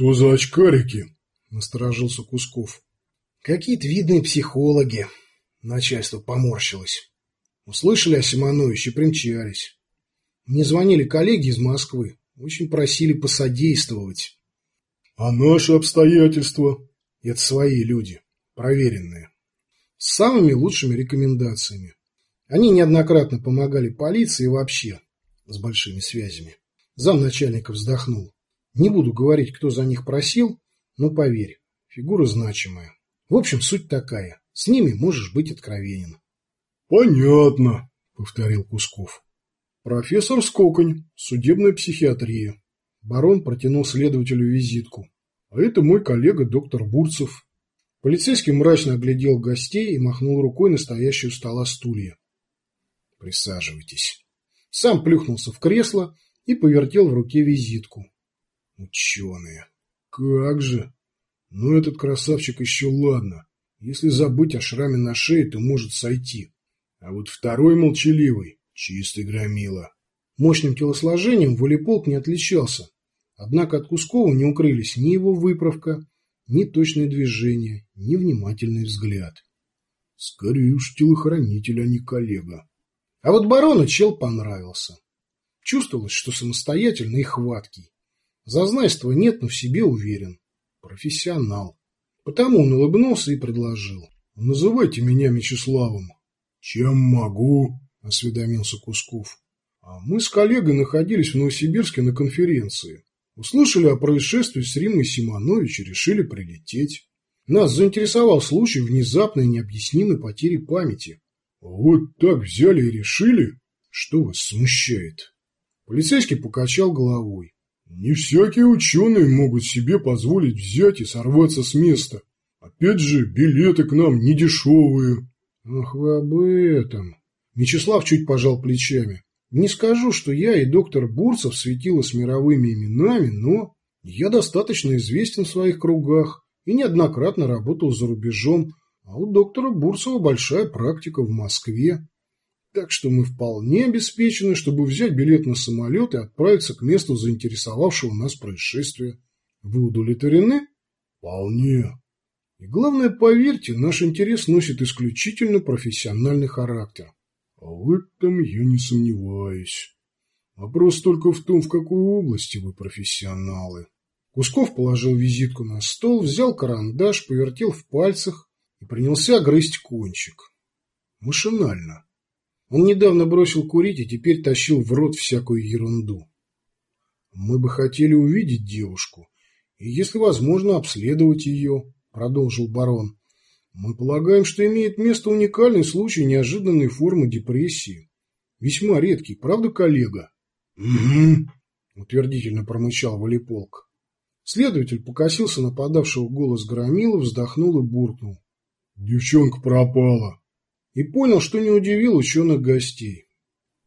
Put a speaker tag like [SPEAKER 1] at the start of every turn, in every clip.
[SPEAKER 1] Что за очкарики? Насторожился Кусков.
[SPEAKER 2] Какие-то видные психологи. Начальство поморщилось. Услышали о Симоновиче, примчались. Мне звонили коллеги из Москвы. Очень просили посодействовать.
[SPEAKER 1] А наши обстоятельства?
[SPEAKER 2] Это свои люди, проверенные. С самыми лучшими рекомендациями. Они неоднократно помогали полиции и вообще с большими связями. Замначальника вздохнул. Не буду говорить, кто за них просил, но поверь, фигура значимая. В общем, суть такая. С ними можешь быть откровенен.
[SPEAKER 1] Понятно, повторил Кусков. Профессор Скоконь, судебная психиатрия. Барон протянул следователю визитку. А это мой коллега доктор Бурцев.
[SPEAKER 2] Полицейский мрачно оглядел гостей и махнул рукой на стоящую стола стулья. Присаживайтесь. Сам плюхнулся в кресло и повертел в руке визитку. Ученые.
[SPEAKER 1] Как же! Ну, этот красавчик еще ладно. Если забыть о шраме на шее, то может сойти. А вот второй молчаливый — чистый громила.
[SPEAKER 2] Мощным телосложением волейполк не отличался. Однако от Кускова не укрылись ни его выправка, ни точные движения, ни внимательный взгляд.
[SPEAKER 1] Скорее уж телохранитель, а не коллега.
[SPEAKER 2] А вот барону чел понравился. Чувствовалось, что самостоятельный и хваткий. Зазнайства нет, но в себе уверен. Профессионал. Потому он улыбнулся и предложил.
[SPEAKER 1] «Называйте меня Мечиславом».
[SPEAKER 2] «Чем могу?» – осведомился Кусков.
[SPEAKER 1] «А мы с коллегой находились в Новосибирске на конференции. Услышали о происшествии с Риммой Симонович и решили прилететь. Нас заинтересовал случай внезапной необъяснимой потери памяти. Вот так взяли и решили? Что вас смущает?» Полицейский покачал головой. Не всякие ученые могут себе позволить взять и сорваться с места. Опять же, билеты к нам не дешевые.
[SPEAKER 2] Ах вы об этом. Мечислав чуть пожал плечами. Не скажу, что я и доктор Бурцев светила с мировыми именами, но я достаточно известен в своих кругах и неоднократно работал за рубежом, а у доктора Бурцева большая практика в Москве. Так что мы вполне обеспечены, чтобы взять билет на самолет и отправиться к месту заинтересовавшего нас происшествия. Вы удовлетворены?
[SPEAKER 1] Вполне.
[SPEAKER 2] И главное, поверьте, наш интерес носит исключительно профессиональный характер.
[SPEAKER 1] А в этом я не сомневаюсь. Вопрос только в том, в какой области вы профессионалы.
[SPEAKER 2] Кусков положил визитку на стол, взял карандаш, повертел в пальцах и принялся грызть кончик. Машинально. Он недавно бросил курить и теперь тащил в рот всякую ерунду. «Мы бы хотели увидеть девушку, и, если возможно, обследовать ее», — продолжил барон. «Мы полагаем, что имеет место уникальный случай неожиданной формы депрессии. Весьма редкий, правда, коллега?»
[SPEAKER 1] «Угу», —
[SPEAKER 2] утвердительно промычал Валиполк. Следователь покосился на подавшего голос Громила, вздохнул и буркнул.
[SPEAKER 1] «Девчонка пропала»
[SPEAKER 2] и понял, что не удивил ученых гостей.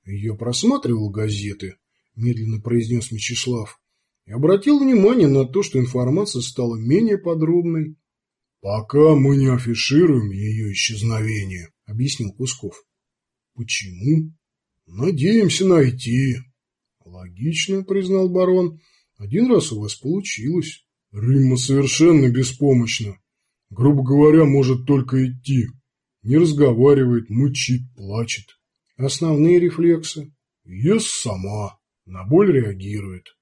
[SPEAKER 2] «Я просматривал газеты», – медленно произнес Мечислав, и обратил внимание на то, что информация стала менее подробной.
[SPEAKER 1] «Пока мы не афишируем ее исчезновение», – объяснил Кусков.
[SPEAKER 2] «Почему?»
[SPEAKER 1] «Надеемся найти».
[SPEAKER 2] «Логично», – признал барон. «Один раз у вас получилось».
[SPEAKER 1] «Римма совершенно беспомощна. Грубо говоря, может только идти». Не разговаривает, мычит, плачет.
[SPEAKER 2] Основные рефлексы?
[SPEAKER 1] Ест сама, на боль реагирует.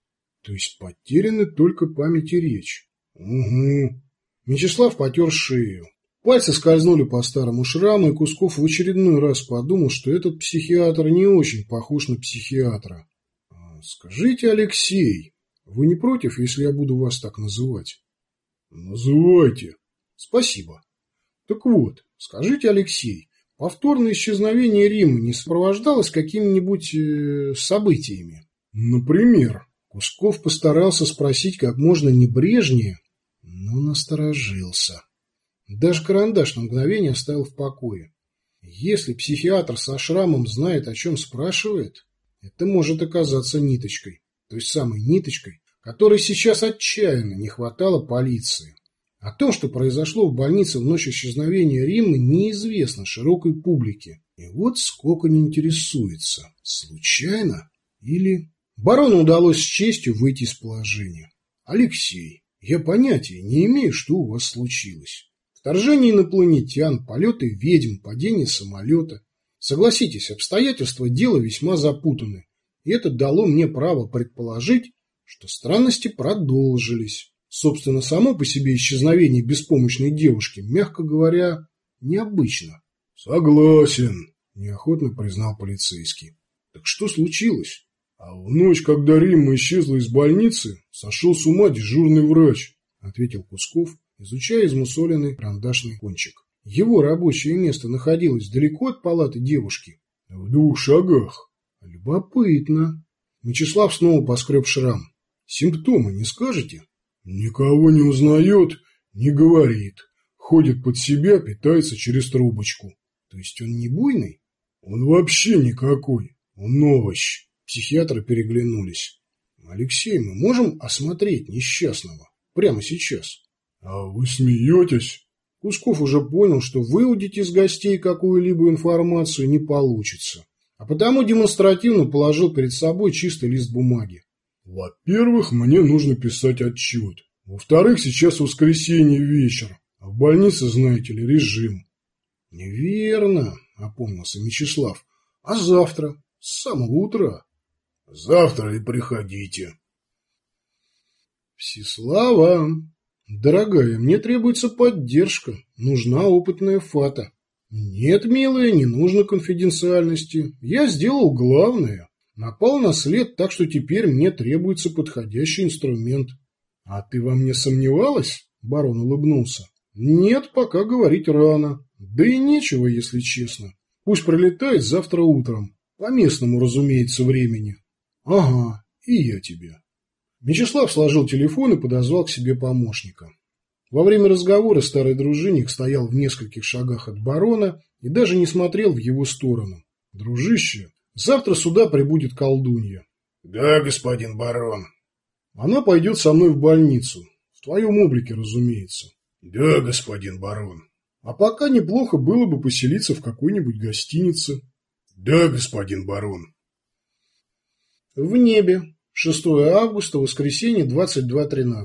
[SPEAKER 2] То есть потеряны только память и речь.
[SPEAKER 1] Угу.
[SPEAKER 2] Мячеслав потер шею. Пальцы скользнули по старому шраму, и Кусков в очередной раз подумал, что этот психиатр не очень похож на психиатра. А, «Скажите, Алексей, вы не против, если я буду вас так называть?»
[SPEAKER 1] «Называйте».
[SPEAKER 2] «Спасибо. Так вот, Скажите, Алексей, повторное исчезновение Рима не сопровождалось какими-нибудь э, событиями?
[SPEAKER 1] Например?
[SPEAKER 2] Кусков постарался спросить как можно небрежнее, но насторожился. Даже карандаш на мгновение оставил в покое. Если психиатр со шрамом знает, о чем спрашивает, это может оказаться ниточкой, той самой ниточкой, которой сейчас отчаянно не хватало полиции. О том, что произошло в больнице в ночь исчезновения Риммы, неизвестно широкой публике. И вот сколько не интересуется, случайно или... Барону удалось с честью выйти из положения. Алексей,
[SPEAKER 1] Я понятия не имею, что у вас случилось. Вторжение инопланетян, полеты ведьм, падение самолета. Согласитесь, обстоятельства дела весьма запутаны, и это дало мне право предположить, что странности продолжились. Собственно, само по себе исчезновение беспомощной девушки, мягко говоря, необычно.
[SPEAKER 2] Согласен,
[SPEAKER 1] неохотно признал полицейский.
[SPEAKER 2] Так что случилось? А в ночь, когда Римма исчезла из больницы, сошел с ума дежурный врач, ответил Кусков, изучая измусоленный карандашный кончик.
[SPEAKER 1] Его рабочее место находилось далеко от палаты девушки.
[SPEAKER 2] В двух шагах.
[SPEAKER 1] Любопытно. Мечислав снова поскреб шрам. Симптомы не скажете?
[SPEAKER 2] Никого не узнает, не говорит. Ходит под себя, питается через трубочку.
[SPEAKER 1] То есть он не буйный?
[SPEAKER 2] Он вообще никакой. Он овощ.
[SPEAKER 1] Психиатры переглянулись. Алексей, мы можем осмотреть несчастного? Прямо сейчас.
[SPEAKER 2] А вы смеетесь?
[SPEAKER 1] Кусков уже понял, что выудить из гостей какую-либо информацию не получится, а потому демонстративно положил перед собой чистый лист бумаги.
[SPEAKER 2] Во-первых, мне нужно писать отчет. Во-вторых, сейчас воскресенье вечер, а в больнице, знаете ли, режим.
[SPEAKER 1] Неверно, опомнился Мечислав. А завтра, с самого утра?
[SPEAKER 2] Завтра и приходите.
[SPEAKER 1] Всеслава, Дорогая, мне требуется поддержка. Нужна опытная фата. Нет, милая, не нужно конфиденциальности. Я сделал главное. Напал на след, так что теперь мне требуется подходящий инструмент. А ты во мне сомневалась? Барон улыбнулся. Нет, пока говорить рано. Да и нечего, если честно. Пусть прилетает завтра утром. По местному, разумеется, времени. Ага, и я тебе. Мечислав сложил телефон и подозвал к себе помощника. Во время разговора старый дружинник стоял в нескольких шагах от барона и даже не смотрел в его сторону. «Дружище, завтра сюда прибудет колдунья».
[SPEAKER 2] «Да, господин барон».
[SPEAKER 1] «Она пойдет со мной в больницу. В твоем облике, разумеется».
[SPEAKER 2] «Да, господин барон».
[SPEAKER 1] «А пока неплохо было бы поселиться в какой-нибудь гостинице».
[SPEAKER 2] «Да, господин барон».
[SPEAKER 1] В небе 6 августа, воскресенье, 22.13.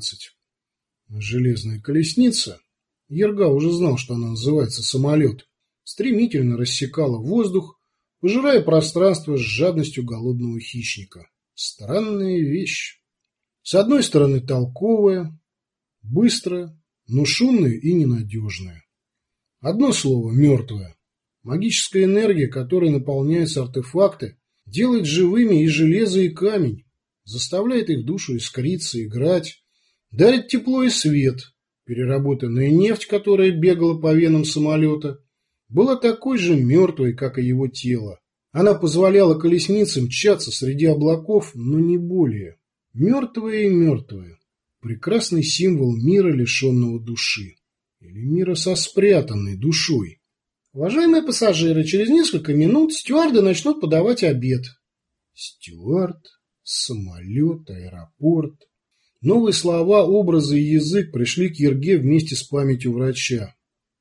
[SPEAKER 1] Железная колесница, Ерга уже знал, что она называется самолет, стремительно рассекала воздух, пожирая пространство с жадностью голодного хищника. Странная вещь. С одной стороны толковая, быстрая, но шумная и ненадежная. Одно слово – мертвая. Магическая энергия, которой наполняются артефакты, делает живыми и железо, и камень, заставляет их душу искриться, играть, дарит тепло и свет. Переработанная нефть, которая бегала по венам самолета, была такой же мертвой, как и его тело. Она позволяла колеснице мчаться среди облаков, но не более. Мертвая и мертвая. Прекрасный символ мира, лишенного души. Или мира со спрятанной душой. Уважаемые пассажиры, через несколько минут стюарды начнут подавать обед. Стюард самолет, аэропорт. Новые слова, образы и язык пришли к Ерге вместе с памятью врача.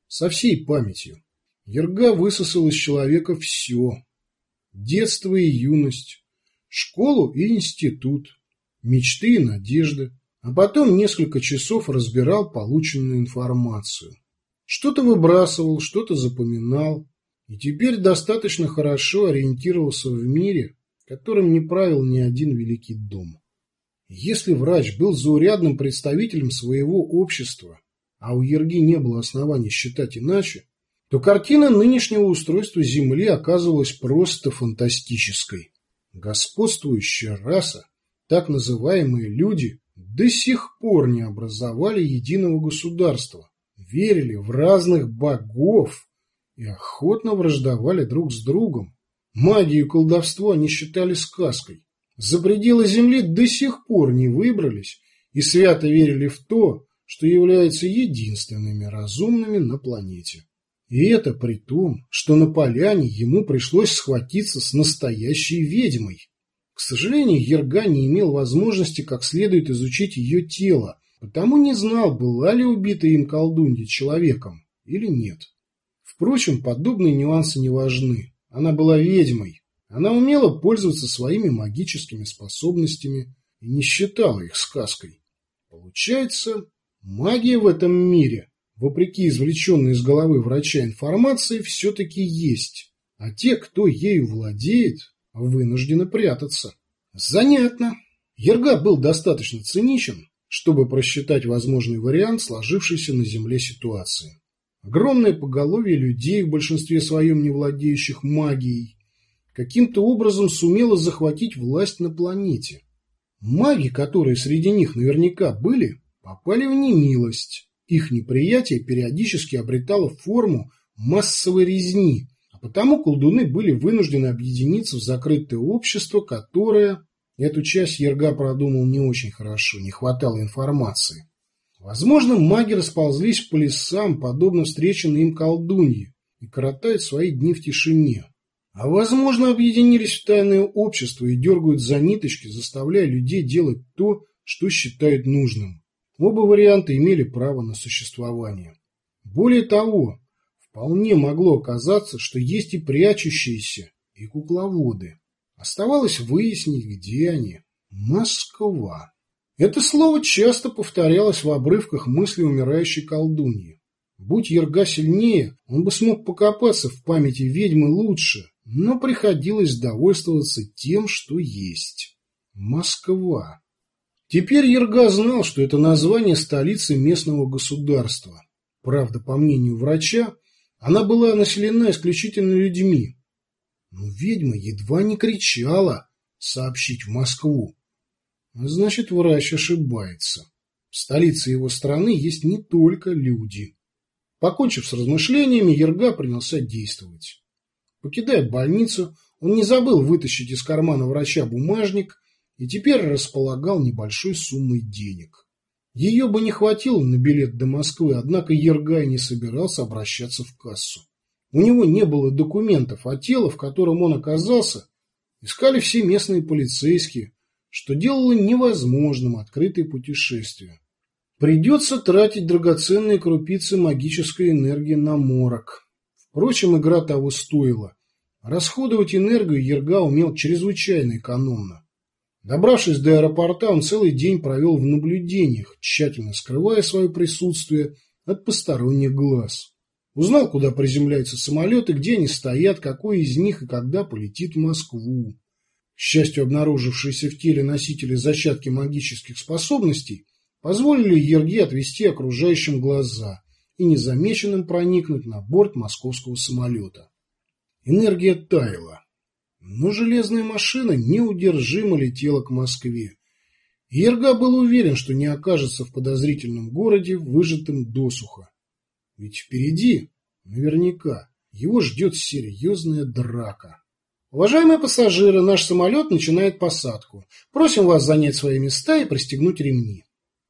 [SPEAKER 1] Со всей памятью. Ерга высосал из человека все. Детство и юность, школу и институт, мечты и надежды. А потом несколько часов разбирал полученную информацию. Что-то выбрасывал, что-то запоминал. И теперь достаточно хорошо ориентировался в мире, которым не правил ни один великий дом. Если врач был заурядным представителем своего общества, а у Ерги не было оснований считать иначе, то картина нынешнего устройства Земли оказывалась просто фантастической. Господствующая раса, так называемые люди, до сих пор не образовали единого государства, верили в разных богов и охотно враждовали друг с другом, Магию и колдовство они считали сказкой. За пределы Земли до сих пор не выбрались и свято верили в то, что являются единственными разумными на планете. И это при том, что на поляне ему пришлось схватиться с настоящей ведьмой. К сожалению, Ерга не имел возможности как следует изучить ее тело, потому не знал, была ли убита им колдунья человеком или нет. Впрочем, подобные нюансы не важны. Она была ведьмой. Она умела пользоваться своими магическими способностями и не считала их сказкой. Получается, магия в этом мире, вопреки извлеченной из головы врача информации, все-таки есть, а те, кто ею владеет, вынуждены прятаться. Занятно. Ерга был достаточно циничен, чтобы просчитать возможный вариант сложившейся на Земле ситуации. Огромное поголовье людей, в большинстве своем не владеющих магией, каким-то образом сумело захватить власть на планете. Маги, которые среди них наверняка были, попали в немилость. Их неприятие периодически обретало форму массовой резни, а потому колдуны были вынуждены объединиться в закрытое общество, которое... Эту часть Ерга продумал не очень хорошо, не хватало информации. Возможно, маги расползлись по лесам, подобно встреченной им колдунье, и коротают свои дни в тишине. А возможно, объединились в тайное общество и дергают за ниточки, заставляя людей делать то, что считают нужным. Оба варианта имели право на существование. Более того, вполне могло оказаться, что есть и прячущиеся, и кукловоды. Оставалось выяснить, где они. Москва. Это слово часто повторялось в обрывках мысли умирающей колдуньи. Будь Ерга сильнее, он бы смог покопаться в памяти ведьмы лучше, но приходилось довольствоваться тем, что есть. Москва. Теперь Ерга знал, что это название столицы местного государства. Правда, по мнению врача, она была населена исключительно людьми. Но ведьма едва не кричала сообщить в Москву. Значит, врач ошибается. В столице его страны есть не только люди. Покончив с размышлениями, Ерга принялся действовать. Покидая больницу, он не забыл вытащить из кармана врача бумажник и теперь располагал небольшой суммой денег. Ее бы не хватило на билет до Москвы, однако Ергай не собирался обращаться в кассу. У него не было документов, а тело, в котором он оказался, искали все местные полицейские, что делало невозможным открытые путешествия. Придется тратить драгоценные крупицы магической энергии на морок. Впрочем, игра того стоила. Расходовать энергию Ерга умел чрезвычайно экономно. Добравшись до аэропорта, он целый день провел в наблюдениях, тщательно скрывая свое присутствие от посторонних глаз. Узнал, куда приземляются самолеты, где они стоят, какой из них и когда полетит в Москву. К счастью, обнаружившиеся в теле носители зачатки магических способностей позволили Ерге отвести окружающим глаза и незамеченным проникнуть на борт московского самолета. Энергия таяла, но железная машина неудержимо летела к Москве. Ерга был уверен, что не окажется в подозрительном городе, выжатым досуха. Ведь впереди, наверняка, его ждет серьезная драка. Уважаемые пассажиры, наш самолет начинает посадку. Просим вас занять свои места и пристегнуть ремни.